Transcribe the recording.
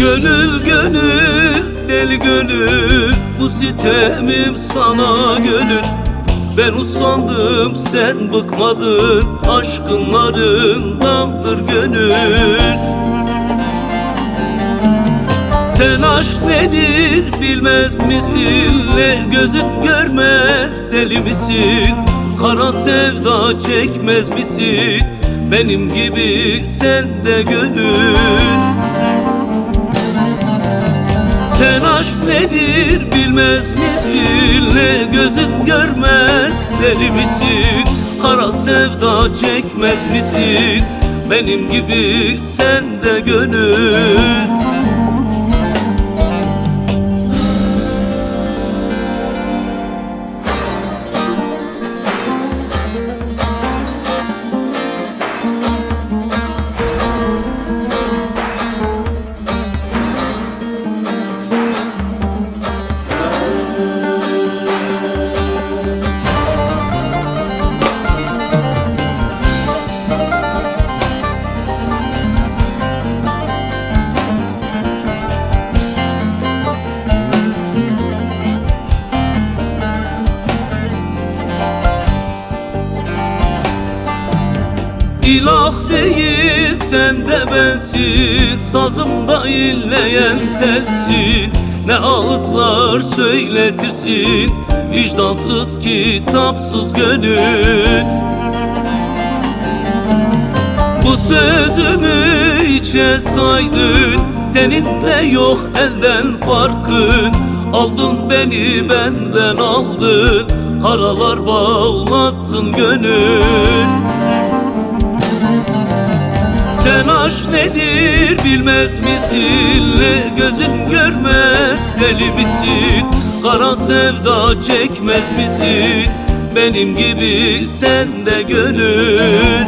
Gönül gönül deli gönül Bu sitemim sana gönül. Ben usandım sen bıkmadın Aşkınlarındandır gönül. Sen aşk nedir bilmez misin? Ne gözün görmez deli misin? Kara sevda çekmez misin? Benim gibi sen de gönül sen aşk nedir bilmez misin? Ne gözün görmez deli misin? Kara sevda çekmez misin? Benim gibi sen de gönül İlah değil sen de bensin. Sazımda inleyen telsin. Ne ağıtlar söyletirsin. Vicdansız kitapsız gönül. Bu sözümü içe saydın. Senin de yok elden farkın. Aldın beni benden aldın. Karalar bağlattın gönül sen aşk nedir bilmez misin? Gözün görmez deli misin? Kara sevda çekmez misin? Benim gibi sen de gönül